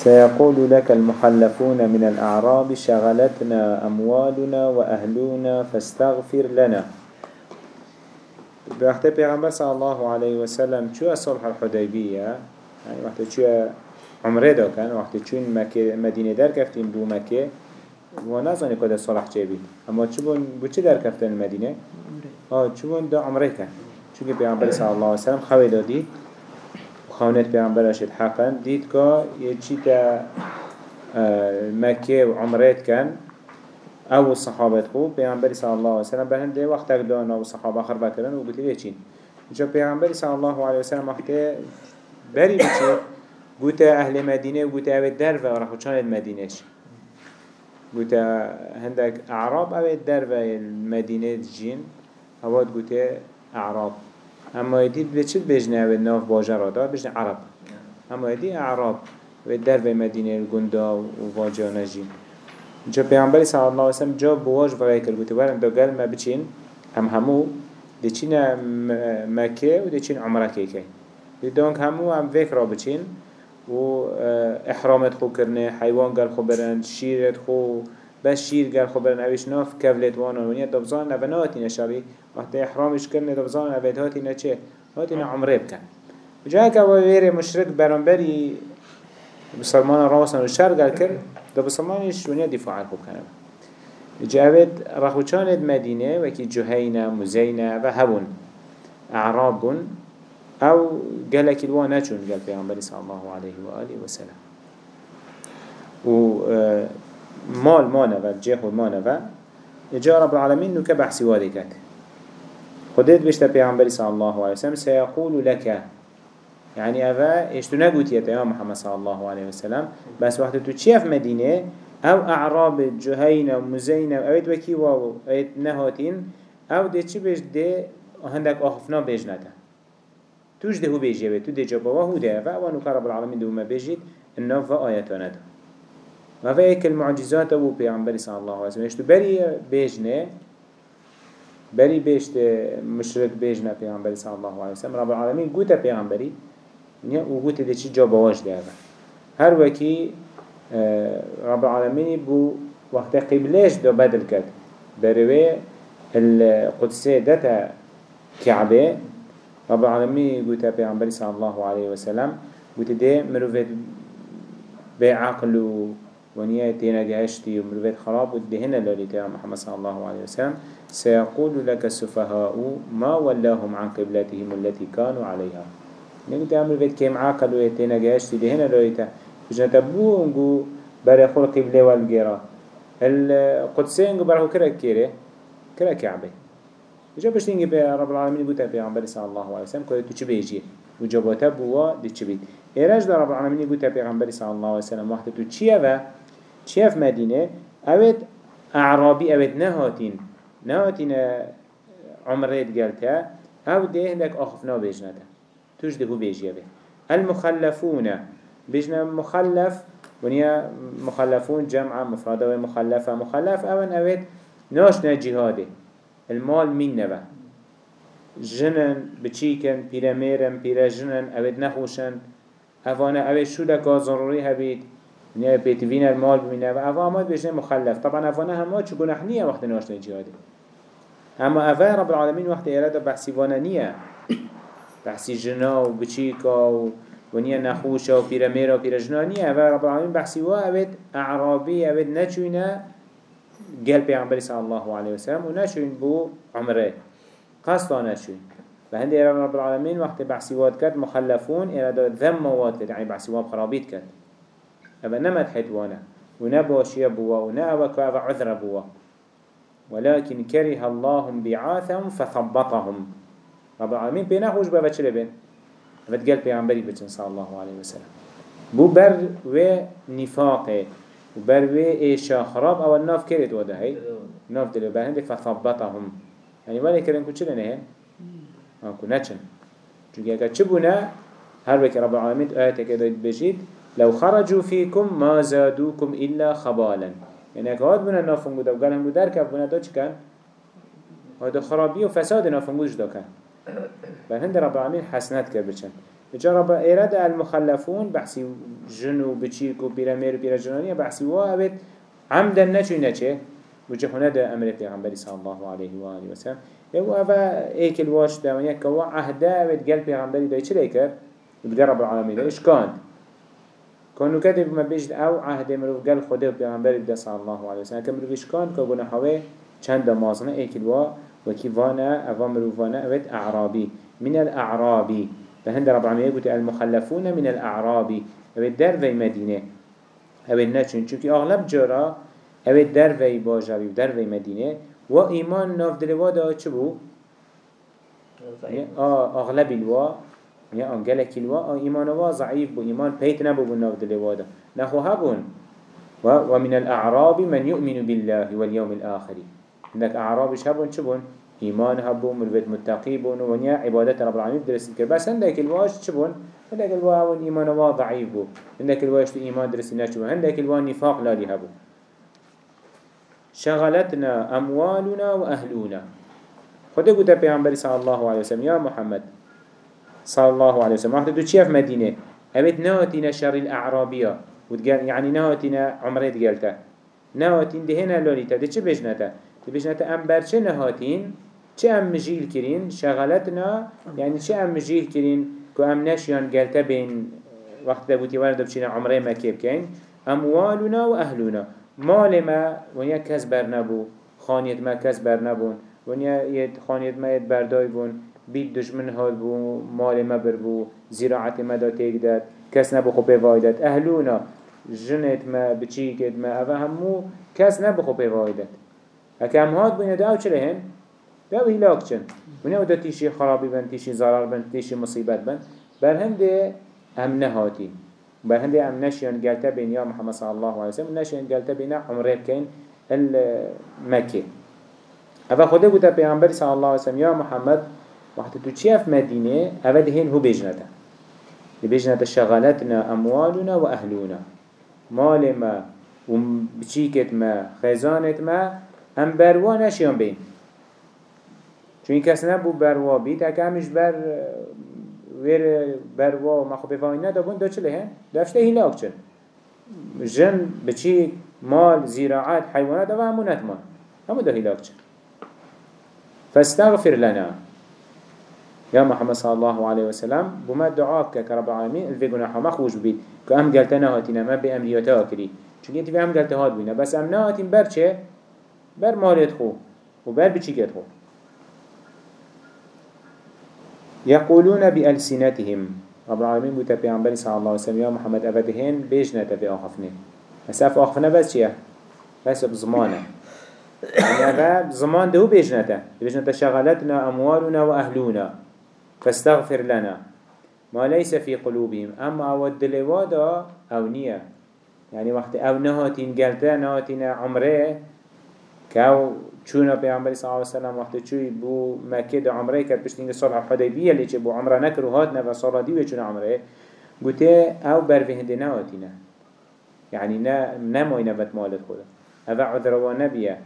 سيقول لك المخلفون من الأعراب شغلتنا أموالنا وأهلنا فاستغفر لنا. بوقت پیغمبر صلى الله عليه وسلم شو صلح الحديبية يعني وقت شو عمره دا كان وقت شو مدينة در كفتين بو مكة ونظن كده صلح جيبي اما شو بون بو چه در كفتين المدينة آه بون دا عمره كان شو كي پیغمبر صلى الله عليه وسلم خوي دادي خانت پیغمبر اشد حقا. دید که یه چی تا مکه و عمرت کن. أو صحابت خوب پیغمبر صلی الله علیه وسلم. به هنده وقت اگدان أو صحابه خربه کردن و گوتی چین جا پیغمبر صلی الله علیه وسلم وقت بری بچه گوته أهل مدینه و گوته اوید در و رخو چاند مدینه شی گوته هندک اعراب اوید در و مدینه جین. اواد گوته اعراب. اما يدي بچه بجنه ناف باجرا دا بجنه عرب. اما يدي اعراب و در و مدینه الگندا و واجه نجین جا پیامبری صلی الله علیه وسلم جا بواج وغای کرد. گوتی ورن دا گل ما بچین؟ هم همو. دی چین مکه و دی چین عمره که که دی دونک همو هم ویک را بچین و احرامت خو کرنه حیوان گل خو برن شیرت خو بس شیر گل خو برن. اوش ناف کولت وأنا ونیا دبزان نبناتی نشاری وقت احرامش کرنه دبزان اوید هاتی نه چه؟ هاتی نه عمره بکن. جا که ویر مشرک برانبری بسلمان راسن و شر گل کرد دا بسلمانش ونیا دفاع خوب کنه جاوید رخوچاند مدینه وكي جهينة مزينة وهبون أعراب أو قالك الوا نچون قال پیغمبر صلى الله عليه وآله وسلم و مال مانا و جيخ مانا و جاء رب نكا بحثي وادكت خديت بشتا پیغمبر صلى الله عليه وسلم سيقول لك يعني أفا إيش تنقوت يا محمد صلى الله عليه وسلم. بس وقت تشيف مدينة أو أعراب جهينة ومزينة أو أيد وكي واو أيد نهاتين أو دي چي بيش دي هندك أخفنا بيجنتا توش ده هو بيجي تو دي جابا وهو ده فأوانو كرب العالمين دو ما بيجيت النوف وآياتنا ده وفا ايك المعجزات أبو بيعنبري صلى الله عليه وسلم. إيش بري بيجنه بري بيشت مشرك بيجنا بيعنبري صلى الله عليه وسلم. رب العالمين قوتا بيعنبري و قوتا دي چي جابا واش ده هر وكي رب العالمين بو وقت قبلش دو بدل كد بروي القدسية دتا كعبه رب العالمين قوتا بيعنبري صلى الله عليه وسلم. قوتا دي مروفت ونيا تينا جهشتي ومروفت خراب ودهنا لوليتا محمد صلى الله عليه وسلم. سيقول لك السفهاء ما ولاهم عن قبلتهم التي كانوا عليها. نقول تعمل بيت كيم عاقل ويتينا جهشتي دهنا لوليتا بجنة بو انقو بري خول قبلة والجيرا القدسين انقو برهو كرا كيري كرا كعبه وجا بشتين بي رب العالمين قلت بي عن صلى الله عليه وسلم كده چه بيجي وجابته بوا دي چه بيت إيراج در رب العالمين قلت بي عن صلى الله عليه وسلم وقت چيه في مدينة اوید اعرابي اوید نهاتين نهاتين عمريت قلتها أو ده هندك اخفنا بيجنته توش ده بيجي به المخلفون بيجنا مخلف ونيا مخلفون جمع مفردة ومخلفة مخلف اوان اوید ناشنا جهاده المال مين نبا جنن بچيكن پیرميرن پیرا جنن اوید نخوشن. افانا اوید شو لکا ضروری هبید. نیا بيتوين المال بمينه و افا اماد بيجنه مخلف طبعا افانا هما چو گناح نية وقت ناشنا جهاده اما افا رب العالمين وقت اراده بحثي وأنا نية بحثي جنا و بچيكا و ونیا نخوش و پیرمیر و پیرجنانی اوه رب العالمین بحثی و اوید اعرابی اوید نچوینه گل پیغمبری صلی الله علیه وسلم و نچوین بو عمره. قصدا نچوین. و هندی رب العالمین وقت بحثی واد کرد مخلفون ارادا ذم واد کرد یعنی بحثی واد خرابیت کرد. اوه نمد حیتوانه و نباشی بوا و نه اوه که اوه عذر بوا ولكن كره الله بعاثهم فثبطهم. رب العالمين بينا خوش بابا چلي بين فت قال پیغمبری بچن صلى الله عليه وسلم بو بر و نفاقه. و بر و ایشا خراب أو ناف کرد وده ناف دلو بر هندك فثبطهم. يعني ولی کرن کو چلنه هن آنکو نچن. چونکه اگر چه بونه هر وكي رب العالمين آياتك إذا بجيد لو خرجوا فيكم ما زادوكم إلا خبالا. يعني هاد بنا نافنگو دا وقال همو دركب بنا دا چه كان هاد خرابي و فساد نافنگوش دا كان هند رب العالمين حسنات كر بچن. جرب إرادة المخلفون بحسي جنو بچيك و بيرامير و بيرجنانية بحسي وابد عمدا نچو نچه وجه هنا ده أمر پیغمبر صلى الله عليه وآله وسلم يو أفا ايك الواش دوانيا كوا عهدا ود پیغمبری دای چه لیکر؟ بقى رب العالمين إيش كان؟ كانوا كتب ما بيجد أو عهد مروف قال خده و پیغمبر ده صلى الله عليه وسلم كم مروف إيش كان كابونا حوي چند مازنه ايك الوا وكي فانا أفا مروفانا أود أعرابي من الأعرابي فهند رب العالمين يقول المخلفون من الأعرابي أود در في مدينة أود نچون چونك أغلب جرا أود در في باجابي و در في مدينة و إيمان ناف دلوا دا چبو؟ أغلب الوا يعني أنجلك الوا إيمان وا ضعيف بو إيمان بيت نبو بو ناف دلوا دا نخو هبون. ومن الأعراب من يؤمن بالله واليوم الآخر. عندك أعرابش هبون شبون إيمان هبون مروفت متقي بون. ونيا عبادة رب العالمين درس كر بس عندك الواش شبون عندك الواون إيمان وا ضعيف بو عندك الواش إيمان درس نشبون عندك الوان نفاق لا هبو شغلتنا أموالنا وأهلنا خده قلت بيعنبري صلى الله عليه وسلم يا محمد صلى الله عليه وسلم. وقت دو چيف مدينة أبت نواتنا شر الأعرابية وتقال يعني نواتنا عمري تقالته نواتين دهنا لوليتا ده چه بجنته ده بجنته ام برچه نهاتين چه ام مجيل كرين شغلتنا يعني چه ام مجيل كرين كو ام نشيان قالتا بين وقت ده بوتي ورد بچينا عمري ما كيب كين أموالنا وأهلنا مال ما ونیا کس بر نبو خانیت ما کس بر نبون ونیا خانیت ما یه بردای بون بید دشمن هاد بو مال ما بر بو زراعت ما دا تیگ داد کس نبو خو بوایدت اهلونا جنت ما بچیکت ما اوه همو کس نبو خو بوایدت اکه هم هاد بینه دا أو چله هن؟ دا أو هلاک چن. ونیا دا تیشی خرابی بن تیشی ضرر بن تیشی مصیبت بن. بر هم ده هم نهاتی بهندي ام نشيان قالتا بين يا محمد صلى الله عليه وسلم نشيان قالتا بين عمره بكين المكي أفا خده قلت بيغمبر صلى الله عليه وسلم يا محمد وقت تو چيف مدينة أفا دهين هو بيجنتا بيجنتا شغلتنا أموالنا وأهلنا مال ما وبچيكت ما خزانت ما هم بروا نشيان بين چون کس نبو بروا بید اگه همش بر ویر بروا ما خو بفاین ندابون دا چله هن؟ داشته هلاک چن جن بچی مال زراعات حیوانات دا همو نتمان همو دا هلاك چن فاستغفر لنا. يا محمد صلى الله عليه وسلم بما دعاك كرب العالمين الفي ما خوش بيت كأم قلتنا هاتنا ما بأمرياتا كري چونك انت في أم قلت هات بينا بس أمنا هاتين بر چه؟ بر مالت خو. وبر بچيكت خو؟ يقولون بألسنتهم. رب العالمين بوتا پیغمبر صلى الله عليه وسلم يا محمد أفدهن بيجنا تفي آخفنه. بس أف آخفنه بس چيه؟ بس بزمانه يعني أفا زمان ده بيجنا تا بيجنا شغلتنا أموالنا وأهلنا فاستغفر لنا. ما ليس في قلوبهم أما أود دلوادا أو نية يعني وقت أو نهاتين قلتا نهاتين عمره كاو چونا پیامبری صلی الله علیه و سلم وقتی چوی بو مکه ده عمره کرد پشتین صلح حدیبیه لیچه بو عمره نکر و هات نه صلح دیوی چون عمره. گوته أو بر به هنده نهاتینه يعني نا نموي نبت مالت خدا هذا عذر نبيه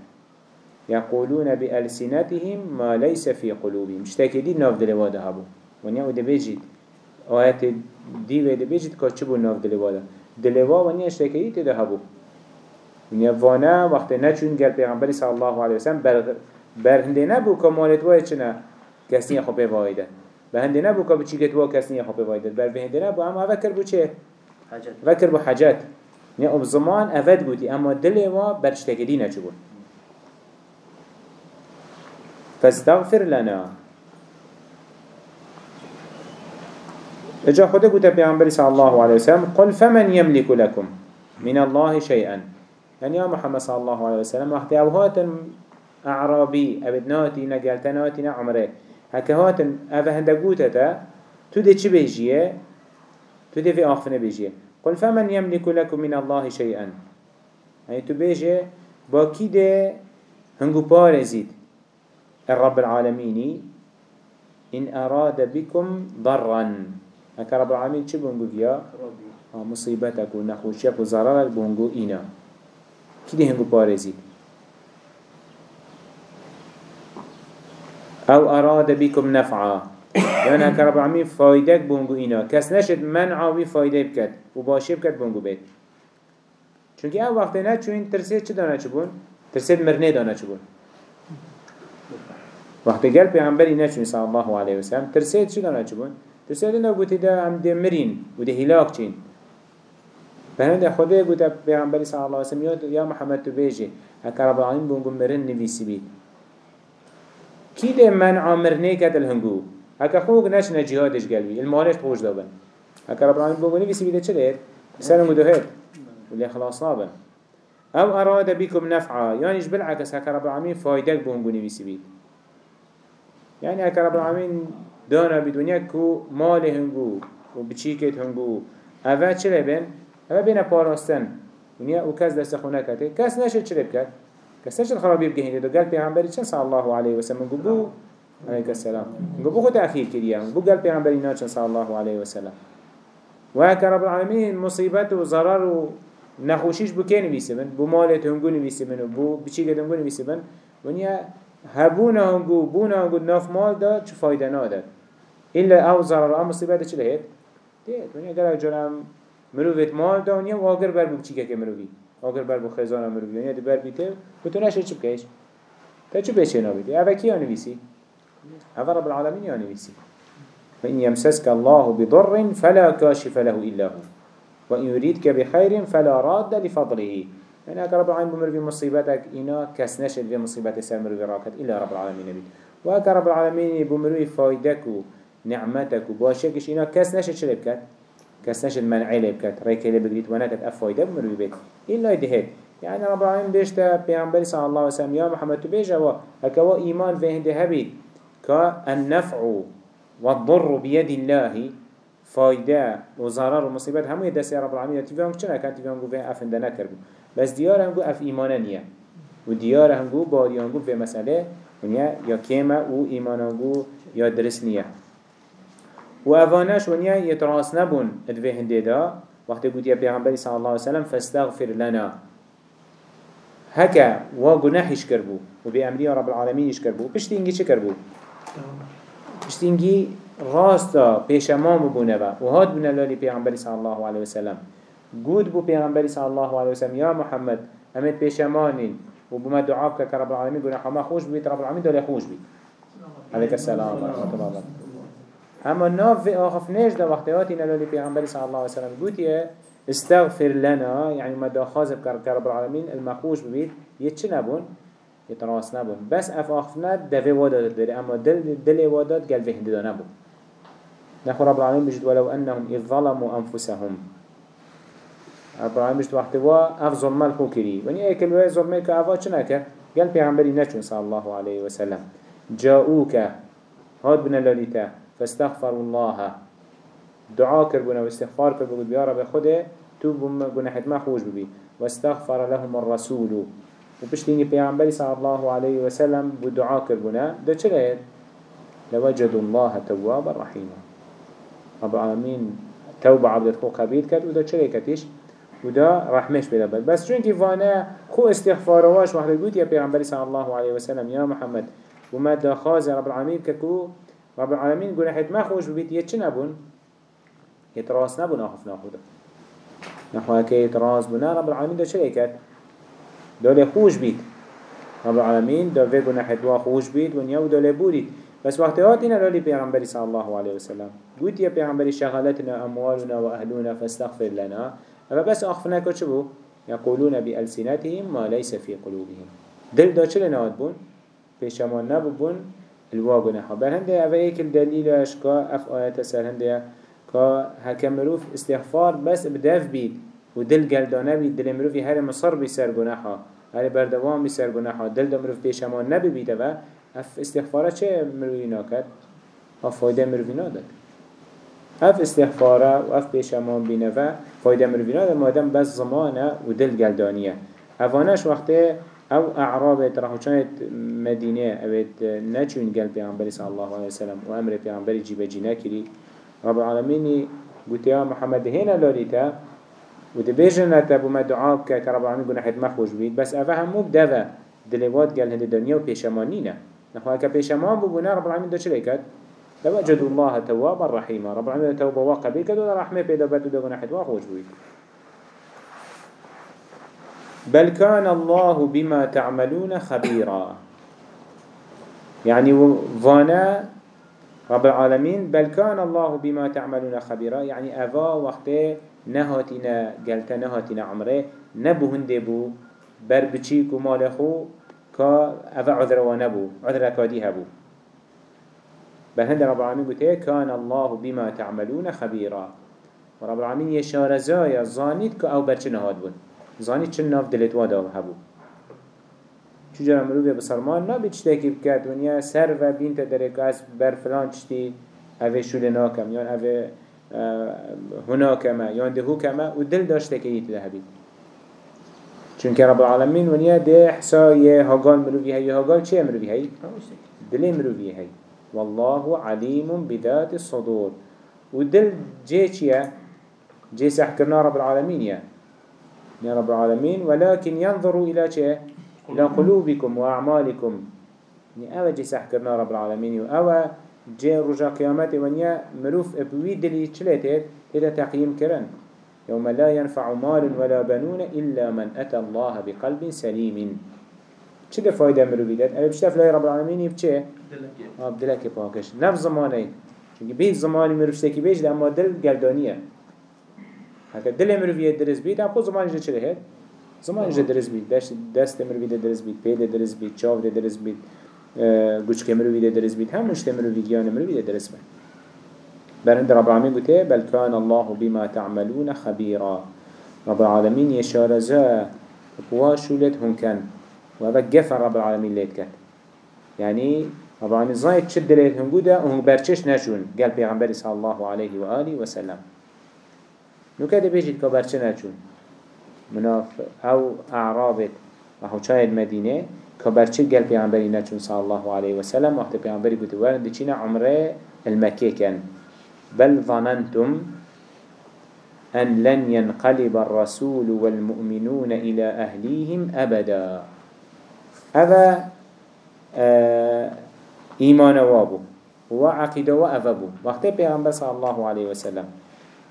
يقولون بألسنتهم ما ليس في قلوبهم. مشتاكي دي ناف دلواده هبو ونيا وده بيجيد آيات دي وده بيجيد كاتشبو ناف دلواده دلوا ونيا اشتاكي دي تده هبو نيوانا وقت نچون گل پیغمبر صلی الله علیه وسلم بر برهنده نبو که مالت وای چنه کسی خو برهنده نبو که بچی کت وا کسی خو به وایده بر بهنده نبو اما فکر بو چه؟ حاجت. فکر بو حاجت. نه اب زمان بودی اما دل وا برشتگی نه چبون فاستغفر لنا. اجا خدا قلت پیغمبر صلی الله علیه وسلم قل فمن يملك لكم من الله شيئا يعني يا محمد صلى الله عليه وسلم وقت اوهات أعرابي أبد ناتي نقلت ناتي نعمره هكا هات أفا هندقوتتا تودي چه بيجيه تودي في آخفنا بيجيه قل فمن يملك لكم من الله شيئا يعني تو بيجي باكي ده؟ هنگو بارزيد الرب العالمين إن أراد بكم ضرا. هكا رب العالمين چه بونگو فيها مصيبتك ونخوشيك وزرارك بونگو إنا. كده هنگو بارزي. أو أراد بكم نفعا. يعني هكا رب العالمين فايدك بونگو إنا. كس نشد منع وي فايدة بكت وباشي بكت بونگو بيت. چونكي أو وقت نه چون ترسيد چه دانا چه بون؟ ترسيد مرنه دانا چه بون وقت قال پیغمبری نچون صلى الله عليه وسلم ترسيد چه دانا چه بون؟ ترسيد انه قوتي دا هم دي مرين وده هلاك چين بهند خدا قوت پیغمبری صلى الله عليه وسلم يا محمد تو بيجي هكا رب العالمين بونگو مرن نويسي بيت كي ده من عامرنه كت الهنگو هكا خوك نشنا جهادش قلبي المالش خوش دابن هكا رب العالمين بونگو نويسي بيت چه ليت؟ سلم ودهت واللي خلاص نابن. أو اراد بكم نفعا يعني إيش بالعكس هكا رب العالمين فايدك بونگو نويسي بيت يعني هكا رب العالمين دانا بدنيا كو مال هنگو و بچيكت هنگو اوه چرا بين اوه بين پاراستن. ونیا أو کس دست خونه کته. کس نشد چرا بکد کس نشد خرابی بگهینه دو گل پیغمبری چن صلی الله علیه وسلم گو بو؟ علیک السلام. گو بو خود اخیر کریه بو گل پیغمبری نا چن صلی الله علیه وسلم. و هکا رب العالمین مصیبت و ضرر و نخوشیش بو که نویسه بن؟ بو مالت هنگو نویسه بن و بو بچی گد هنگو نویسه بن؟ ونیا هبونه هنگو بونه هنگو ناف مال دا چه فایده نادد إلا أو ضرر أو مصيبة چه لهید؟ دید ونیا گره جرم مروفت مال دا ونیا و آگر بر بو چی که مروفی آگر بر بو خزانه مروفی ونیا دی بر بیته و تو نشه چه بکیش؟ تا چه بشه نابیده؟ اوه کی آنویسی؟ اوه رب العالمین آنویسی فإن يمسسك الله بضر فلا كاشف له إلا هو وإن يريدك بخير فلا راد لفضله يعني أكا رب العالمين بمر في مصيبتك إنا كسنشد في مصيبة سامر في راكت إلا رب العالمين بيت وأكا رب العالمين بمر في فايدك ونعمتك وباشكش إنا كسنشد شلي بكت كسنشد منعي لي بكت ريكي لي بقريت ونكت أفايدة بمر في بيت إلا يدهد يعني رب العالمين بيشتا بيعنبري صلى الله عليه وسلم يا محمد تبيجا هكا إيمان فيه هبيت كالنفع والضر بيد الله فايدة وزرار ومصيبات همو يدسي رب العالمين تفهم چنا كان تفهم قو فيه أفنده نكربو بس ديار هم قو أف إيمانا نية وديار هم قو باري هم قو في مسألة ونيا يا كيما و إيمانا قو يا درس نية وأفاناش ونيا يتراس نبون ادفه هنده دا. وقت قلت يا بيغمبري صلى الله عليه وسلم فاستغفر لنا. هكا وقناحش كربو وبأمري رب العالمين يشكربو بشتي انجي شكربو بشتي انجي راستا پیشمام بونه و. هاد بونه لالی پیغمبری صلی الله علیه وسلم. گود بو پیغمبری صلی الله علیه وسلم یا محمد همت پیشمانین و بما دعا بك رب العالمين قلنا حما خوش بيت رب العالمين دولي خوش بيت عليك السلام ورحمة الله. وبركاته اما ناف في آخف نيش دا وقتياتي نلولي پیغمبری صلی الله علیه وسلم قلت استغفر لنا يعني ما دا خازب كرب العالمين المخوش ببيت يتش نبون؟ يتراس نبون. بس اف آخفنا دفي وادات داري اما دل دل وادات قلبه هنده نبون. نخو رب العالمين بجد ولو أنهم إذ ظلموا أنفسهم. العالمين بجد وقت وا أف ظلم الخو كري وني أي كلمة ظلمه كأفا چنك قال پیغمبري نچون صلى الله عليه وسلم جاءوك هاد بنا لاليتا فاستغفروا الله دعاء كربنا واستغفار كربنا يا رب خده توب گناحت ما خوش ببي واستغفر لهم الرسول وبشتيني پیغمبري صلى الله عليه وسلم بدعاء كربنا ده چلهت لوجدوا الله توابا رحيما رب العالمين توبة عبدت خو قبيل كد ودا چري كتش ودا رحمش بلا بل بس چونكي فانا خو استغفار واش وحده قلت يا پیغمبر صلى الله عليه وسلم يا محمد وما دا خاز رب العالمين ككو رب العالمين قلنا حيث ما خوش ببيت يتش نبون يتراس نبون آخف ناخده نحو هكا يتراس بنا رب العالمين دا چري كت دولي خوش بيت. رب العالمين دا في قلنا حيث خوش بيت ونيا ودولي بوريت. بس وقت هاتنا لولي پیغمبر صلى الله عليه وسلم. قلت يا پیغمبر شغلتنا أموالنا وأهلنا فاستغفر لنا. أما بس أخفنا كتشبو يقولون بألسنتهم ما ليس في قلوبهم. دل دا چل نهاد بون؟ پیشمان نبون الواقع خبر هنده اوه ايك الدليل اشكا اف آيات سر هنده كا هكا مروف استغفار بس بدف بيد ودل قلدانه بيد دل مروفي هر مصر بسر گناحا هر بردوام بسر گناحا دل دا مروف پیشمان نبي بيد اف استغفاره چه مروی ناکد؟ اف فایده مروی نادد. اف استغفاره و اف پیشمان بینه و فایده مروی نادد مادم بس زمانه و دل گلدانیه اوانش وقتی أو اعراب ترحوچانت مدینه اوید نچون گل پیغمبری صلی الله علیه وسلم و أمر پیغمبری جیب جینا کری رب العالمینی يا محمد هنا لوليتا وده بيجنا تبو ما دعاء كرب العالمين قلنا حد مخوش بيت بس أفهم مو بدفع دلوات قال هند الدنيا وبيشمانينا نخواه که پیشمان بو بونه رب العالمین دا چلی کد؟ لوجدوا الله توابا رحيما. رب العالمين توبة وقبل كدو رحمة بيدا بدو دو نحت واخوش بويد بل كان الله بما تعملون خبيرا. يعني فانا رب العالمين بل كان الله بما تعملون خبيرا. يعني أفا وقت نهاتنا قلت نهاتنا عمره نبو هندبو بر بچيك ومالخو كا أفا عذر ونبو عذر كادي هبو. بل هند رب العالمين قلت كان الله بما تعملون خبيرا ورب العالمين يشار زايا زانيت كا أو برچ نهاد بون زانيت چن ناف دلت وادا هبو چجا مروفه بسرمان نا بچتاكي بكات ونیا سر و بین تدرک از بر فلان چتی اوه شول ناکم یا اوه هناكما یا دهو کما و دل داشته که ایت ده بید چون که رب العالمین ونیا ده حسا یه هاگال مروفی هی هاگال چه مروفی هی؟ دل مروفی هی. والله عليم بذات الصدور. ودل جي چيه جي سحكرنا رب العالمين يا. يا رب العالمين. ولكن ينظروا إلى چه إلى قلوبكم. وأعمالكم. يعني أوى جي سحكرنا رب العالمين أوى جي رجا قيامات ونيا مروف أبوي دلي چلته إذا تقييم كرن. يوم لا ينفع مال ولا بنون إلا من أتى الله بقلب سليم. چه ده فايدة مروفي داد؟ أبي بشتف لا رب العالمين يبچه؟ آب دلك باكش نفس زمانه. چونك بيت زماني مروفشتكي بيش ده اما دل قلدانية هكا دل مروفي درس بيت هم خود زماني جه چه هيد؟ زماني جه درس بيت دست, دست مروفي ده درس بيت پيد درس بيت چاو ده درس بيت گوچ که مروی ده درس بید هم مشت مروی گیان مروی ده درس بید برند رب العالمين قلت بل كان الله بما تعملون خبيرا رب العالمين يشارزا بواشولت هم كان وهذا قفر رب العالمين ليت يعني رب العالمين زايد شد ليت هم قودا وهم برچش نشون. قال پیغمبر صلى الله عليه وآله وسلم نو كده بيجيت كبرچ نشون. مناف أو اعرابت وحو شايد مدينه كبرچه قال پیغمبری نچون صلى الله عليه وسلم وقت پیغمبری قلت ورن دي چين عمره المكي كان بل ظننتم أن لن ينقلب الرسول والمؤمنون إلى أهليهم أبدا. هذا آه إيمان وابو وعقيدة وأفبو وقت پیغمبر صلى الله عليه وسلم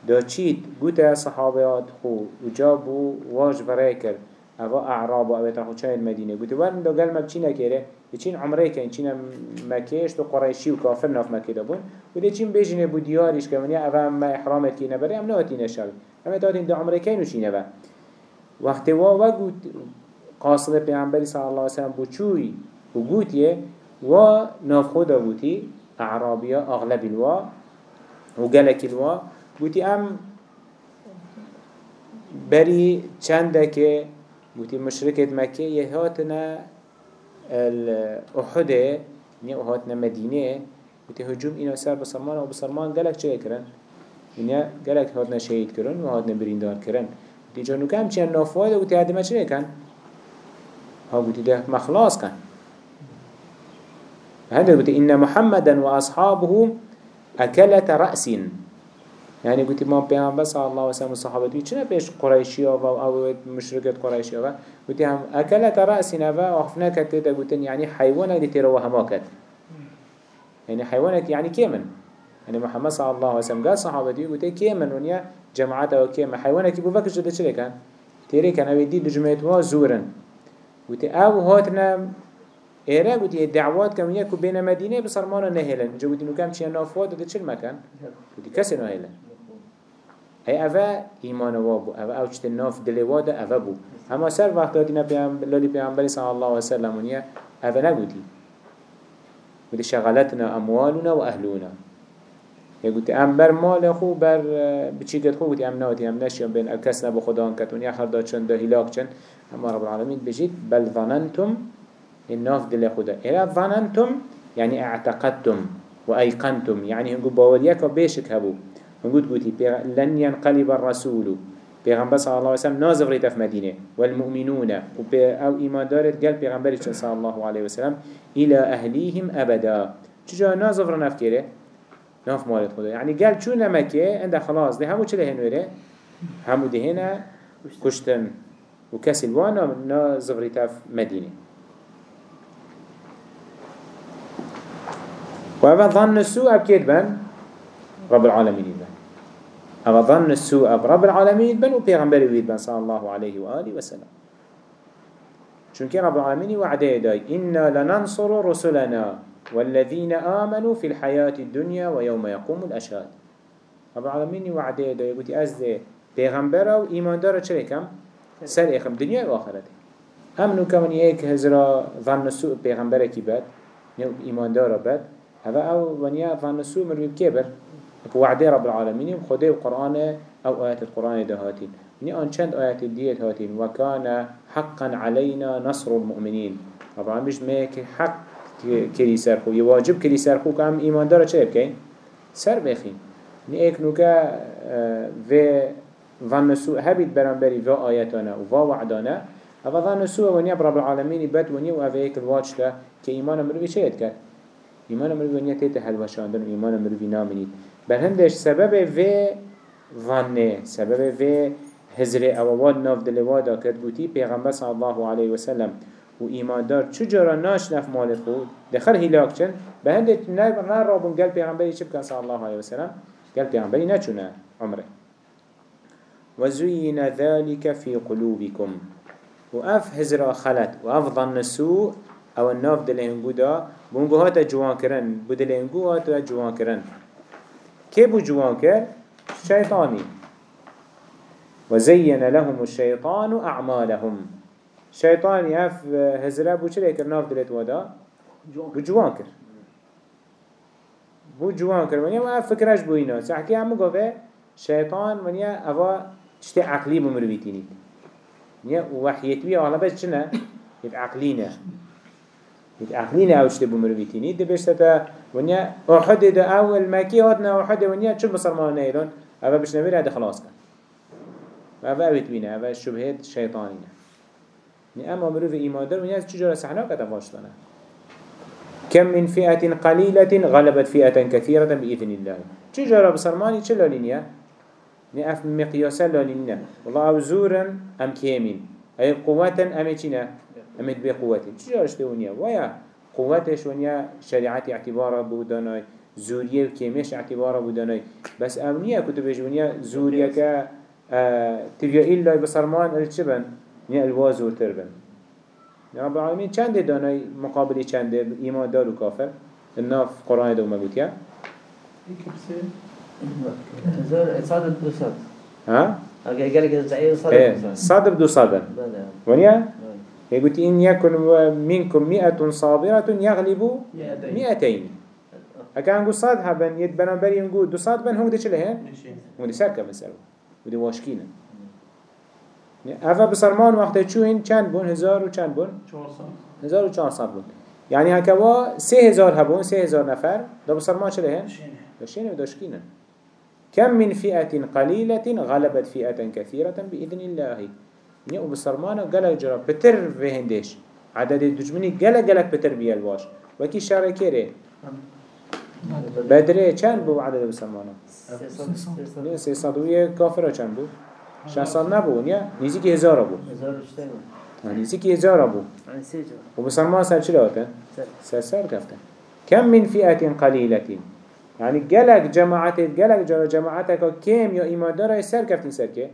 دا چيت قوتا صحابيات خو وجابو واج بريكر أو اعراب و أو تاخو چای مدینه گوتی ورن دو گل مب چی نکره چین عمره کن چین مکیش تو قریشی و کافر ناف مکی دابون و دی چین بو دیارش که ونیا أو ما احرامت کی نبره ام نهاتی نشل اما دادین دو عمره کن و چی نبه؟ وقتی وا و گوت قاصد پیامبری صلی الله علیه و سلم بچوی و و ناف خدا عربیا اغلبی اغلب الوا و گلک الوا بودی ام بری چند که بودی مشرکت مکه یه هاتنا احده نه هاتنا مدینه بودی هجوم اینا سر بسرمان و بسرمان گلک چه کردن اینا گلک هاتنا شهید کردن و هاتنا برین دار کردن دیجانو کم چیان نافواده بودی عادی چه کرن؟ ها ده مخلاص كن هذا بوتي إن محمدا وأصحابه أكلة رأس. يعني قلت ما بيان صلى الله عليه وسلم الصحابة چنا بيش قريشيا و أو مشركة قريشيا و قلت هم أكلت رأسنا و أخفنا كتدا قلت يعني حيوانك دي تروها ماكت يعني حيوانك يعني كيمن يعني محمد صلى الله عليه وسلم قال صحابتي قلت كيمن ونيا جماعات أو كيمن حيوانك يبو فكر جدا چلي كان تيري كان أو دي دجمعت وا زورن. قلت آو هاتنا إيرا قلت الدعوات كم يكو بين مدينة بصرمانة نهلن جو قلت نكام چيان نافوات ده چل مكان قلت كسي نهلن هی اوه ایمان وابو اوه أو چت ناف دل واده اوه بو. اما سر وقت دادی لالی پیامبری صلی الله علیه و سلم ونیا اوه نگودی ودی شغلتنا اموالنا و اهلونا. يقول ام بر مال خو بر بچیگت خو گوتی ام ناتی ام نشیم بین. کس نبو خدا انکت ونیا هر دا چند دا هلاک اما رب العالمین بجید بل ظننتم الناف دل خدا. إلا ظننتم يعني اعتقدتم وأيقنتم يعني هنقول باوريك وبيشك هبو. هنقول قوتي لن ينقلب الرسول. پیغمبر صلى الله عليه وسلم نازف ريت في مدينة والمؤمنون. أو إيمان دارت قال پیغمبر صلى الله عليه وسلم إلى أهليهم أبدا. چجا نازف رنف كره ناف مالت خدا. يعني قال چون نمكه عند خلاص. ده همو چله هنوره همو دهنا كشتن وكسل وأنا نازف ريت في مدينة. وهذا ظن السوء أبكيد بن رب العالمين بن هذا ظن السوء رب العالمين بن وبيغمبر ويد بن صلى الله عليه وآله وسلم. چونك رب العالمين وعده داي إنا لننصر رسلنا والذين آمنوا في الحياة الدنيا ويوم يقوم الأشهاد. رب العالمين وعده داي قلت أزده پیغمبر و داره چه کم؟ سر اخم دنیا و آخرت امنو كمان یک هزرا ظن سوء پیغمبر کی بد نو ایمان داره بد هذا أو ونیا ظن سوء مروی کبر وعده رب العالمين خده القرآن أو آيات القرآن دهاتين ني آن چند آيات ديت هاتين وكان حقا علينا نصر المؤمنين رب العالمين بيش ميك حق كري سرخو يواجب كري سرخو كام إيمان داره چه بكين سر بخين ني ايك نوكا في ظن سوء هبيت برانبري في آياتنا وفا وعدانا. هذا ظن سوء ونيا برب العالمين بد ونيا وهذا هيك الواجته كإيمان مروي شيء كات إيمان مروي ونيا تيته هلوشاندن إيمان مروي نامنيد بل هندش سبب في ظنه سبب في هزر اوواد ناف دلوادا کرد گوتی پیغمبر صلی الله علیه و سلم و ایماندار چجورا ناش نف مال خود؟ دخل هلاک چن؟ به هندت نه رابون قال پیغمبری چه بکن الله علیه و سلم؟ قال پیغمبری نچونه عمره. وزين ذلك في قلوبكم. وأف هزر خلت وأف ظن السوء أو الناف دلهنگو دا بونگو هاتا جوان کرن بدلهنگو هاتا جوان کرن كي بو جوان كر؟ شيطاني. وزين لهم الشيطان أعمالهم. شيطان يف هزر بو چلي كر؟ ناف دلت ودا بو جوان كر. بو جوان كر. ونيا ما فكرش بو اينا سحكي همو قوه شيطان ونيا أفا تشتي عقلي بمرويتيني نيا وحيتوية على بس چنا يت عقلينا يت عقلينا أو تشتي بمرويتيني دي بيشتا ونيا احد دا اول ماكي هاتنا احد ونيا چو بصرمان نيرون أو بش نبير هذا خلاص كان اوت بينا أو شبهات شيطانينا نيا اما مروف ايمان در ونيا چجورا سحنا كتا باشتنا كم من فئة قليلة غلبت فئة كثيرة بإذن الله چجورا بصرماني چلا لينيا ني اف مقياسا لالينا والله أو زورا أم كيمين. أي قوة أم چينا أم دبي قوة چجارش دونيا ويا قوتش ونيا شريعتي اعتبارا بوداناي. زورية وكيميش اعتبارا بوداناي. بس امنية كتبش ونيا زوريه كا آه تبيا إلا بصرمان الچبن نيا الوازور تربن يا رب العالمين چند داناي مقابل چند ايمان دار وكافر الناف قرآن دو مقوتيا صادر بدو صادر ها؟ صادر بدو صادر ونيا؟ يقول إن يكن منكم مئة صابرة يغلبوا مئتين. أكان نقول صاد هبن يد بنابري نقول دو صاد بن هم دي چله هن؟ هم دي سركة مثلا ودي واشكينا. أفا بسرمان وقت چوين؟ چند بون؟ هزار و چند بون؟ هزار و چهار صاد بون. يعني هكذا سه هزار هبون سه هزار نفر. دا بسرمان چله هن؟ داشين وداشكينا كم من فئة قليلة غلبت فئة كثيرة بإذن الله. نيا وبسرمانا قال جرا بتر فيهندش عدد الدجمني قال قال بتر بيالواش وكي شارع كيري؟ بدري. كان بو عدد بسرمانا نيا سيصادوية كافرة كان بو؟ شخصان نبو نيا نيزيكي هزار بو. نيزيكي هزار بو. وبسرمان سر چلا هاتن؟ سر. سر كفتن كم من فئة قليلة يعني جلك جماعات جلك جماعتك كم يا إيمان داره سر كفتين سر كه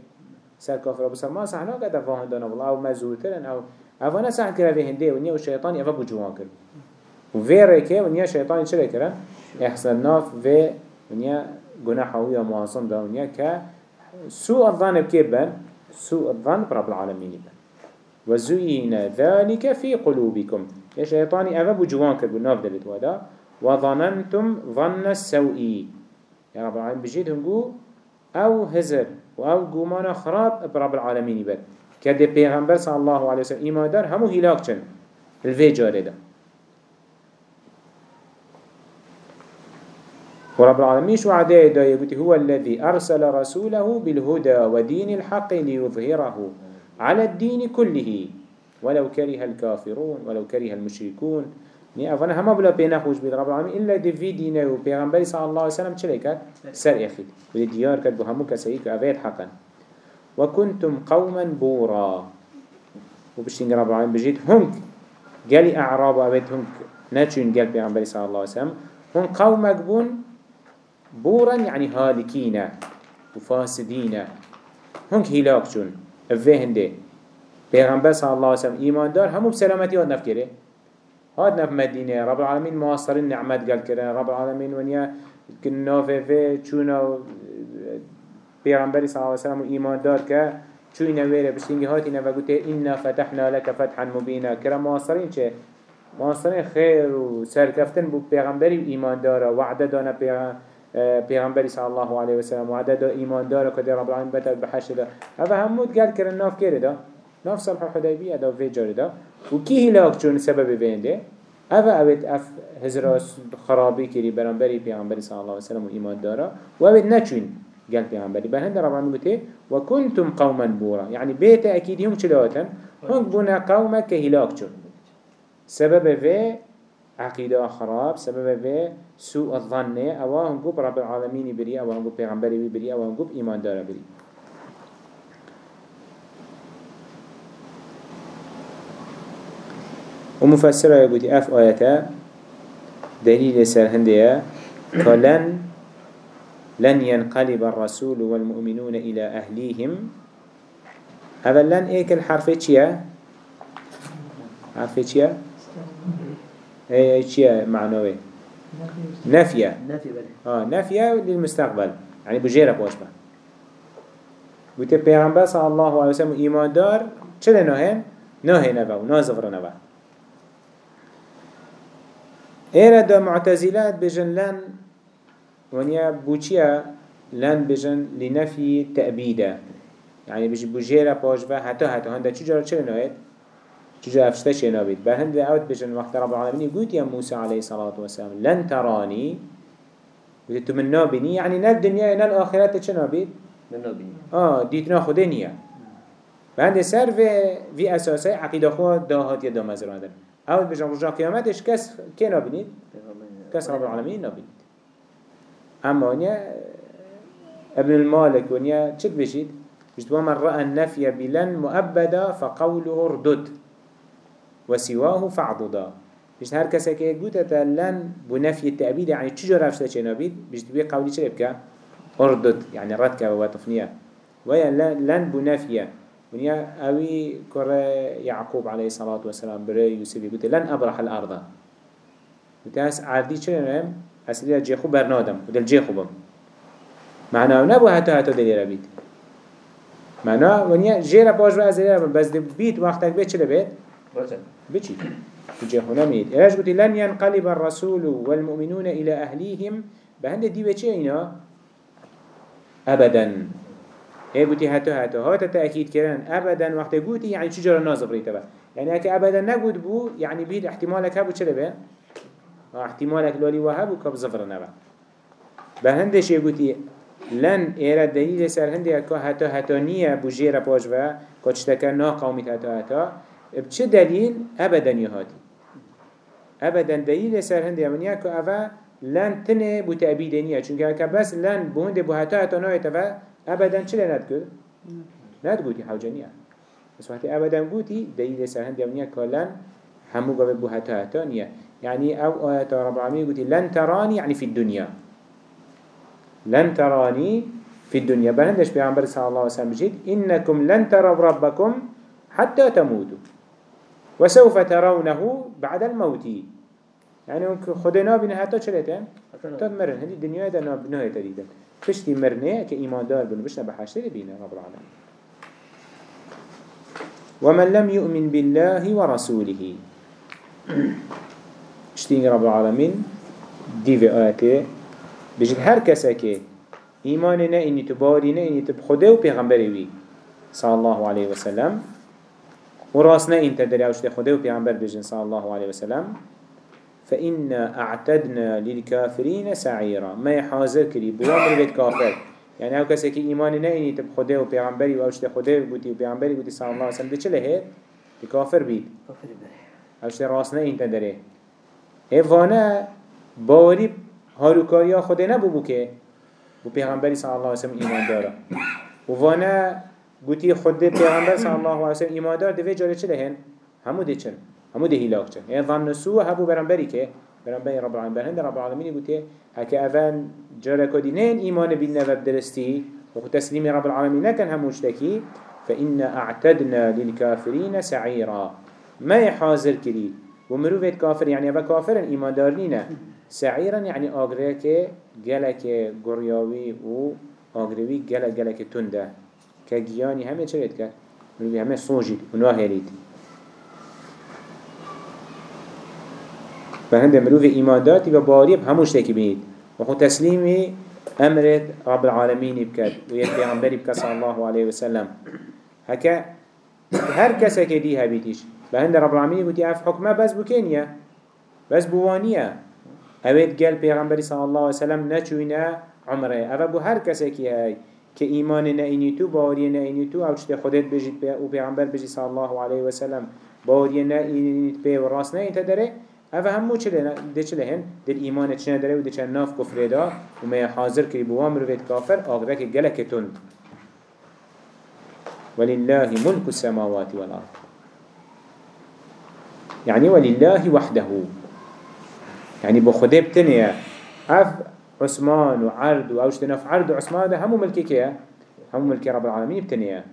سر كافر بس ما صحنا قد فاهم دانا والله أو مزورترن. أو أفنا صح كره في هندي ونيا والشيطان يفا بجوان كر وفيره كه ونيا الشيطان شو كره يحسن ناف في ونيا جناح ويا معصم ده ونيا ك سوء الظن بكبن سوء الظن برب العالمين بن؟ وزين ذلك في قلوبكم يا شيطاني أفا بجوان كر بناف دلت ودا وظننتم ظن السوء. يا رب العالمين بجيت هنقو أو هزر و أو قومانا خراب برب العالمين بد كده پیغمبر صلى الله عليه وسلم ايمان دار همو هلاك چن. الفي جاره ده. ورب العالمين شو عداه ده يقول هو الذي أرسل رسوله بالهدى ودين الحق ليظهره على الدين كله ولو كره الكافرون ولو كره المشركون ني افنا هما بلا بينا خوش بيد رب العالمين إلا دي في دينه و پیغمبر صلى الله عليه وسلم چلي كد سر اخيد ودي ديار كد بو همو كسي كأفيد حقا وكنتم قوما بورا. وبشتين رب العالمين بجيت هنك قالي أعراب أبيت هنك ناتشون قال پیغمبر صلى الله عليه وسلم هون قومك بون بورا يعني هالكين وفاسدين هنك هلاك چون. اوه هنده. پیغمبر صلی الله علیه وسلم ایمان دار همو بسلامتی هاد نف هاد نف مدینه رب العالمین معاصرین نعمت قل کرده رب العالمین ونیا کنافه فه چونه پیغمبر صلی الله علیه وسلم ایمان دار که چوی نویره بشتینگی هاتی نوه گوته اینا فتحنا لك فتحا مبینا کرا معاصرین چه؟ معاصرین خیر و سرکفتن بو پیغمبری ایمان داره. وعده دانه پیغمبری صلی الله علیه وسلم. وعده دا ایمان داره که رب العالمین بتر بحشر ده اوه همود گل کرن ناف کرده ده ناف صلح حدیبیه دا وی جاره ده و کی هلاک چون سبب بینده اوه اوید اف هزراس خرابی کری برانبری پیغمبری صلی الله علیه وسلم و ایمان داره و اوید نچوین قال پیغمبری به هند رب العالمین گوته و کنتم قوما بورا. یعنی بیت اکیدی هم چلواتن هم بنا قومه که هلاک چون. سبب في عقيدة خراب سبب في سوء الظن أو هم رب العالمين بري أو هم قب پیغمبری بري أو هم قب ایمان دار بري ومفسره يقول أف آياتا دليل سر هندية كلن لن ينقلب الرسول والمؤمنون إلى أهليهم. أولا إيك الحرف چيا حرف چيا اي چيا معنوي نفيا آه نفيا للمستقبل. يعني بجيرة بوشبه بوده پیغمبر صلى الله عليه وسلم ایمان دار. چه نهن؟ نهن نبا و نازفر نبا ایره دا معتزلات بجن لن ونیا بوچیا لن بجن لنفي تأبيده يعني بيجي بجيرة باجبه حتى حتى هنده چی جارا چه نهید؟ چجا افشته چه نابید به هنده اوت بجن وقت رب العالمين قلت يا موسى عليه الصلاة والسلام لن تراني قلت من نابني يعني نال دنيا نال آخرت چه نابید؟ من نبيني آه ديتنا خده نيا بعد سر في في أساسي عقيدة خود داهات يدا مزرادن أول بجن رجع قيامتش كس كي نابنيد؟ كس رب العالمين نابنيد أما ونيا ابن المالك ونيا چك بشيد بجد ومن رأى النفي بلن مؤبدا فقوله ردد وسواه فعضدا بجد هر كسا كي يقول لن بنفي التأبيد يعني تجر أفشتا چه نابيد بجد بي قولي چه اردد يعني ردك وطفنية ويا لن بنفي ونيا أوي كرة يعقوب عليه الصلاة والسلام بري يوسف يقول لن أبرح الأرض. وتاس عادي چه نام أسئلة جيخو برنادم ودل جيخو بم. معناه نبو حتى حتى دلي ربيت. معناه ونيا جيرا باش بقى ربم بس دي بيت وقتك بيت چه بيت؟ بيتشي. جيخو نميت. إلاش قلت لن ينقلب الرسول والمؤمنون إلى أهليهم بهند دي بيتشي أبدا. هي قلتي حتى حتى هات تأكيد كان أبدا وقت قلتي يعني یعنی شو جرى نازب ريتبا يعني یعنی اكيد ابدا نقول بو یعنی يعني بيد احتمالك ابو شلبه احتمالك لولي وهبو كب زفر نبا بهندش يقولي لن إيرا دليل سر هندي هكا حتى حتى نية بوجيرا باش و كتشتكى نا قومي حتى حتى بچه دليل ابدا يهاتي ابدا دليل سر هندي منيا اول لن تنه بتأبيدنيا چونك هكا بس لن بهند بو حتى حتى نايتفا أبدا چه لنت كل؟ ند قوتي حوجانية بس وقتی أبدا قوتي دليل سر هندي امنيا كو لن همو قوة بو هتا هتا نية يعني أو آيات رب العالمين قوتي لن تراني يعني في الدنيا لن تراني في الدنيا بهندش بيعنبر صلى الله عليه وسلم جيد إنكم لن تروا ربكم حتى تموتوا. وسوف ترونه بعد الموت. يعني خدنا بنا حتى شلتين تد مرن. هذه الدنيا ده نبناه تريدا فشتي مرنه كإيمان دار بنو بشنا بحشتري بينا رب العالمين ومن لم يؤمن بالله ورسوله اشتين رب العالمين دي في آياته بجد هر کسی که ایمان نه اینی تو باری نه اینی تو خدا و پیغمبری وی صلی الله علیه و سلم و راست نه این تدری اوشت خدا و پیغمبر بجن صلی الله علیه و فإنا أعتدنا للكافرين سعيرا. ما حاضر كري بوامر بيت كافر يعني أو كسي كي إيمان نه اینی تو خدا و پیغمبری و اوشت خدا بودی و پیغمبری بودی صلی الله علیه و سلم ده چه لهه؟ ده کافر بید. اوشت راست نه این تدری ایوانه باری هاروکاریا خود نبو بو که بو پیغمبری صلی الله علیه وسلم ایمان داره. و وأنا گوتی خود پیغمبر صلی الله علیه وسلم ایمان داره دوی جاره چه لهن؟ همو ده چن همو ده هلاک چن یعنی ظن سو هبو برانبری که بين رب العالمين هند رب العالمين يقول هكا أفان جارك دينين إيمان بينا بدرستي وتسليم رب العالمين لكن هم مشتكي فإن أعتدنا للكافرين سعيرا. ما يحاضر كري ومروفة كافر يعني أبا كافر إيمان دارنينا سعيرا يعني آغريك جلك قرياوي و آغريوي جلك جلك تنده كجياني همه چريت كر مروفة همه صوجيد ونواهريد فهند مروف إيمان دارتي وباريب هموش تاكي بينيد وخو تسليمي أمرت رب العالمين بكد ويبقى عمبري بك صلى الله عليه وسلم هكا هر كسا كدي هبيتيش بهند رب العالمين قلت اف حكمه بس بكينيا بس بوانيا اوید قال پیغمبری صلى الله عليه وسلم نچوینا عمره. اوه بو هر کسی که هی که ایمان نینی تو باوری نینی تو أو چه خودت بجید و پیغمبر بجی صلى الله عليه وسلم باوری نینی پی و راست نینی تدره. اوه همو چله ده چله هن دل ایمان چنه داره و ده چه ناف کفره دا و ما حاضر کری بوام روید کافر آگره که گلک تند ولله ملك السماوات والأرض يعني ولله وحده يعني بخده بتنيا اف عثمان وعرض واوشتنا في عرض عثمان ده همو ملكي كيا همو ملكي رب العالمين بتنيا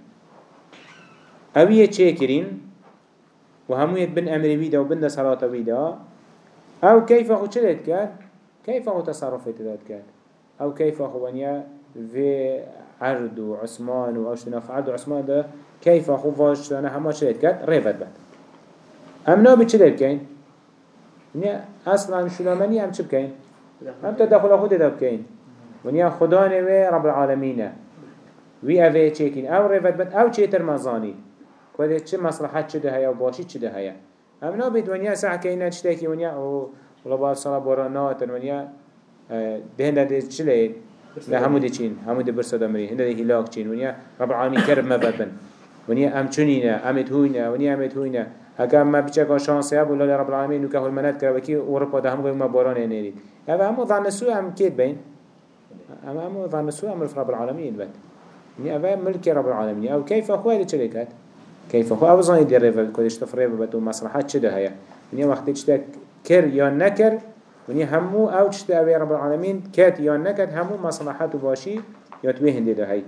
اوية شاكرين وهمو يتبن أمر بيدا وبن صلاة بيدا أو كيف اخو چلت كان؟ كيف اخو تصرفت داد كان؟ أو كيف اخو ونيا؟ في عرض وعثمان واوشتنا في عرض وعثمان ده كيف اخو فاشتنا هما چلت كان؟ ريفت بعد. امنا بچلت كان؟ ونیا أصلا شلامنی هم چه بکن؟ هم تدخل خود دا بکن ونیا خدا نوی رب العالمینه وی اوه چیکین أو رفت بد أو چیتر مزانی کده چه مصلحت چه ده هیا و باشی چه ده هیا هم نابید ونیا سعی که اینا چتاکی ونیا؟ أو ولبا صلا باراناتن ونیا دهنده ده چله ده همو ده چین همو ده برسا دمری هنده ده هلاک چین ونیا. رب العالمین کرب مبادن ونیا ام چونینه امت هوینه ونیا امت هوینه هكا ما بيشك شانسه ابو الله رب العالمين وكه المنات كربكي ورب ده هم ما باران ينيري هذا هم ظن سوء هم كيد بين هم هم ظن سوء أمر رب العالمين بد. يعني هذا ملك رب العالمين أو كيف اخو هذه شركات كيف أو ظن يدير ريفا كودش تفريبا بتو مصلحات شده هيا يعني وقت تشتك كر يا نكر وني همو أو تشتا رب العالمين كات يا نكت همو مصلحات باشي يا توهن ده هي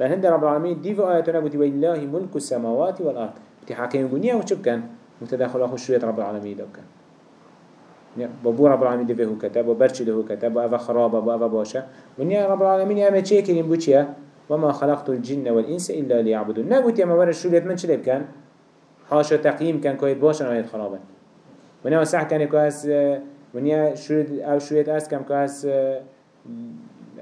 بل هند رب العالمين دي في آياتنا قلت والله ملك السماوات والأرض. حاكم قنيا وشو كان متداخل أخو شوية رب العالمين ده كان بابو رب العالمين ده هو كتاب وبرش ده هو كتاب وأفا خرابة وأفا باشا. ونيا رب العالمين يا ما تشيكرين بوشيا وما خلقت الجن والإنس إلا ليعبدون. نقول يا مبارا شوية من شلب كان؟ حاشا تقييم كان كويت باشا ويت خرابا ونيا وسح كان كواس ونيا شوية أو شوية أس كم كواس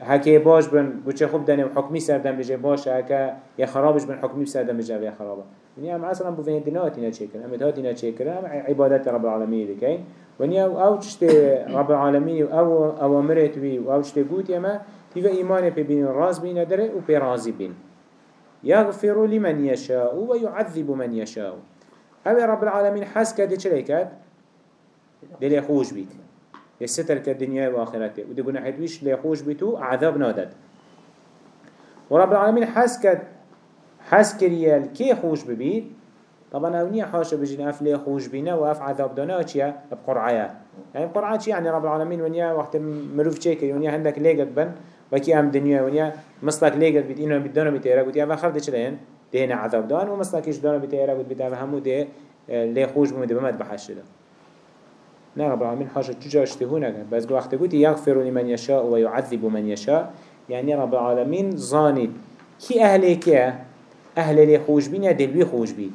هكي باش بن بوچه خوب دنه حکمی سردن بجه باشه هكا يا خرابش بن حکمی سردن بجه يا خرابه. ونیا هم أصلا بو فين دينات اینا چه کرن امت هات اینا چه کرن عبادت رب العالمین دکین ونیا أو چشت رب العالمین أو اوامرت وی و أو چشت گوت یما ایمان پی بین راز بین داره و پی رازی بین يغفر لمن يشاء ويعذب من يشاء أو رب العالمين حس كده چلي كد دل خوش بيت يستر كالدنيا وآخرته ودي قلنا حيتويش ليخوش بيتو عذاب نادد ورب العالمين حس كد حس كريال كي خوش ببيت طبعا اونية حاشا بجين اف لي خوش بينا واف عذاب دانا چيا بقرعايا يعني بقرعا چي يعني رب العالمين ونيا وقت مروف چي كري ونيا هندك ليقت بن وكي ام دنيا ونيا مصلك ليقت بيت انو بيت دانا بيتيرا قلت يا فخر دي دهنا عذاب دان ومصلك إيش دانا بيتيرا قلت بيت همو دي لي خوش بمد بحش ده نه رب العالمين حاشا تجا اشتهونا بس وقت قلت يغفر لمن يشاء ويعذب من يشاء يعني رب العالمين ظاني كي أهلي كي أهل لي خوش بين يا دلوي خوش بين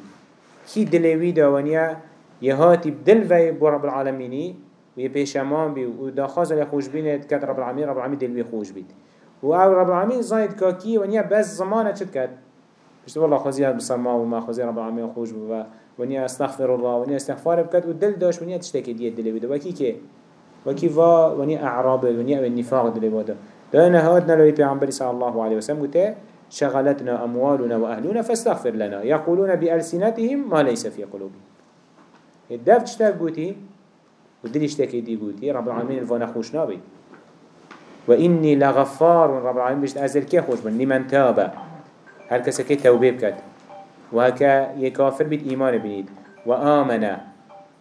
كي دلوي داوانيا يهاتي بدل في رب العالمين ويبيشمان بي وداخاز لي خوش بين كات رب العالمين رب العالمين دلوي خوش بين وأو رب العالمين زايد كاكي ونيا بس زمانة شد كات بس والله خزيات بصما وما خزي رب العالمين خوش بوا ونيا استغفر الله ونيا استغفار بكات ودل داش ونيا تشتكي دي دلوي دا وكي كي وكي فا ونيا أعراب ونيا النفاق دلوي دا ده نهاد نلوي بيعنبري صلى الله عليه وسلم قلت شغلتنا أموالنا وأهلنا فاستغفر لنا. يقولون بألسنتهم ما ليس في قلوبهم. الدف تشتاك قوتي ودل اشتاكي دي قوتي رب العالمين الفانا خوش نابي وإني لغفار رب العالمين. بيشت أزل كي خوش من لمن تاب. هل كسكي توبه بكت وهكا يكافر بيت إيمان بنيد وآمنا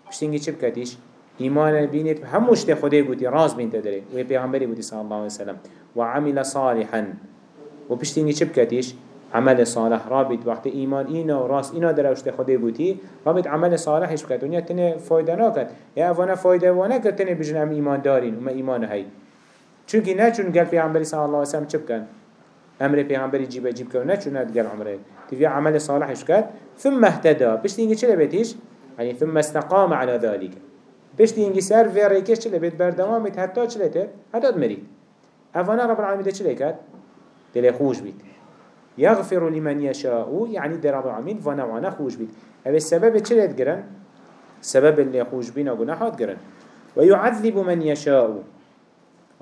بشتنجي چه بكتش إيمان بينت هموش ته خده بودي راز بين تدري وهي پیغمبري بودي صلى الله عليه وسلم وعمل صالحا. وبشتيني چه بكتيش عمل صالح. رابط وقت إيمان إينا وراس إينا دروش ته خده بودي رابط عمل صالح إيش بكت ونيا تنه فايدة ناكت يا أفانا فايدة وأنا كتنه بجن هم إيمان دارين وما إيمان هاي چونكي نه چون قال پیغمبري صلى الله عليه وسلم چه بكن أمر پیغمبری جیب جیب که نه چون ادگر عمره تبي عمل صالحش كات ثم اهتدى. بشتي ينجي چه لبيتيش يعني ثم استقام على ذلك. بشتي ينجي سر في ريكش چه لبيت بردوامت حتى چه لته حتى مريد افانا رب العالمين ده چه لكات دل خوش بيت يغفر لمن يشاء يعني در رب العالمين فانا وأنا خوش بيت هذا السبب چه لتگرن سبب اللي خوش بينا گناحات گرن. ويعذب من يشاء.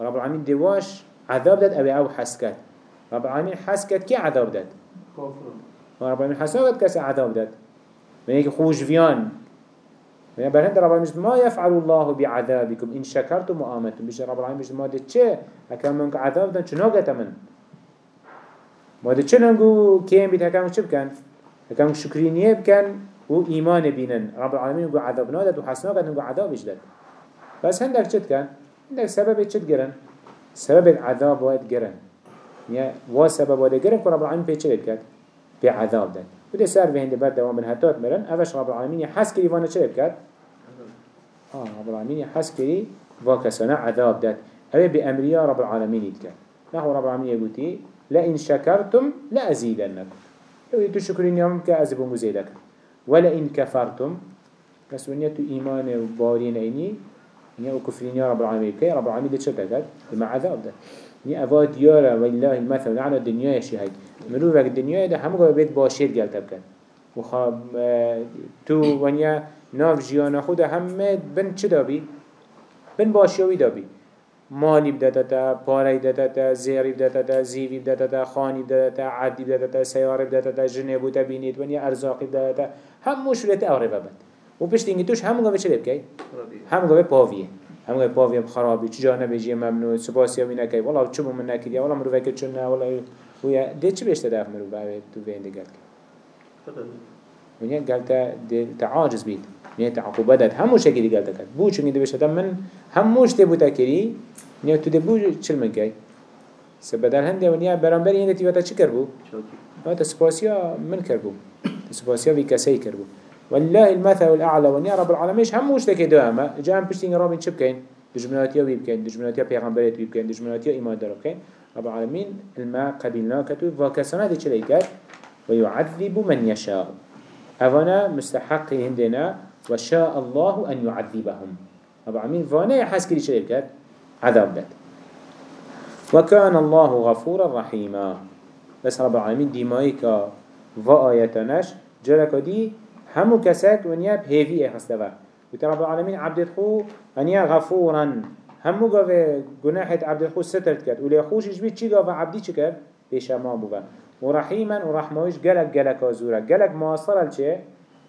رب العالمين دواش عذاب داد أو أو حسكت رب العالمين حسكت كي عذاب داد؟ رب العالمين حسكت كسي عذاب داد. من هيك خوش فيان من برهند رب العالمين ما يفعل الله بعذابكم إن شكرتم وآمنتم بيش رب العالمين ما دي چه؟ هكام منك عذاب دان چنو قتا من؟ ما دي چه ننگو كيم بيت هكام چه بكن هكام شكرينيه بكن و إيمان بينن رب العالمين نقول عذاب نادت و حسنا قد نقول عذاب اجدد بس هندك چه كان هندك سبب چه گرن؟ سبب العذاب واد گرن. يعني وا سبب واد گرن رب العالمين بيچه بكت بعذاب داد. وده سر به هنده برد دوام من هتات مرن اوش رب العالمين يحس كري وأنا چه بكت آه رب العالمين يحس كري واكسنا عذاب داد. اوه بأمريا رب العالمين يتكت نحو رب العالمين يقولي لئن شكرتم لأزيدنكم يقولي تو شكرين يوم كأزبو مزيدك ولئن كفرتم بس ونيا تو إيمان وبارين ايني نيا وكفرين يا رب العالمين. كي رب العالمين ده چه بكت بما عذاب ده. نيا أفاد ديارة والله المثل لعنة الدنيا يشي هاي مروفك الدنيا ده همه بيت باشير قلت بكن وخاب تو ونيا ناف جيانا خود همه بن چه دابي بن باشيوي دابي مالی بدتا پاره بدتا زیری بدتا زیوی بدتا خانی بدتا عدی بدتا سیاره بدتا جنه بوتا بینید ونیا ارزاقی بدتا هم مشورت اوره ببند و پشت اینگه توش همون گوه چه بکی؟ همون گوه پاویه همون گوه پاویه خرابی چجا نبیجی ممنوع سپاسی همی نکی والله چه من نکیدی والله مروفه که چون نه والله ويا ده چه بيشت داف مرو بعد تو وين ده قالك ونيا قالت ده تعاجز بيت. ونيا تعقوبات ده همو شكل قالت كات بو چون ده بيشت من هموش ده بوتا كري ونيا تو ده بو چل من جاي سبدال هنده ونيا برانبري هنده تيواتا چه کربو؟ هذا سباسيا من کربو سباسيا في كسي کربو والله المثل الأعلى ونيا رب العالمين هموش ده كده أما جام بشتين رابين چه بكين؟ دجمناتيا ويبكين دجمناتيا پیغمبرت ويبكين دجمناتيا إيمان دارو بكين. رب العالمين الماء قبلنا كتو وكسنا دي چليكات ويعذب من يشاء. أفنا مستحق هندنا وشاء الله أن يعذبهم. رب العالمين فانا يحس كري چليكات عذاب دات وكان الله غفورا رحيما. بس رب العالمين ديمايكا وآياتناش جلك دي همو كسات ونيا بهيفي اخستوا وترى رب العالمين عبد خو أنيا غفورا همو گاوه گناحت عبد الخوش سترد کرد ولی خوشش بید چی گاوه عبدی چی کرد؟ پیشما بوه و رحیما و رحمایش گلک گلک آزوره گلک معاصره چه؟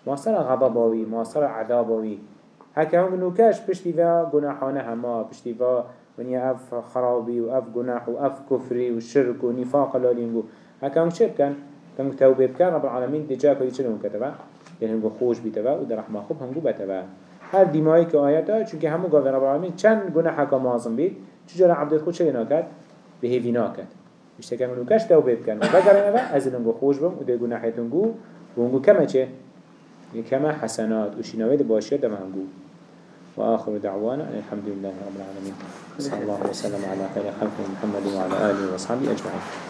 معاصره غضباوی معاصره عذاباوی. هکه هم نوکش پشتی و گناحانه هما پشتی و ونیا اف خرابی و اف گناح و اف کفری و شرک و نفاق لالینگو هکه هم چه بکن؟ كم توبه بكان رب العالمين دي جاكو يچلون يعني هنگو خوش بيتبا و در رحمه خوب هنگو بتبا هر دیمایی که آیت ها چون که همو گاوه رب العالمین چند گناه حکا معظم بید چجورا عبدت خود چه ناکد؟ به هیوی ناکد مشته کنو نوکش توبه بکن و بگرن اوه از اینگو خوش بم و ده گناحتونگو و اونگو کمه چه؟ كما حسنات وشنويد باشير دم هنقو وآخر دعوانا الحمد لله رب العالمين صلى الله وسلم على خير خلق محمد وعلى آله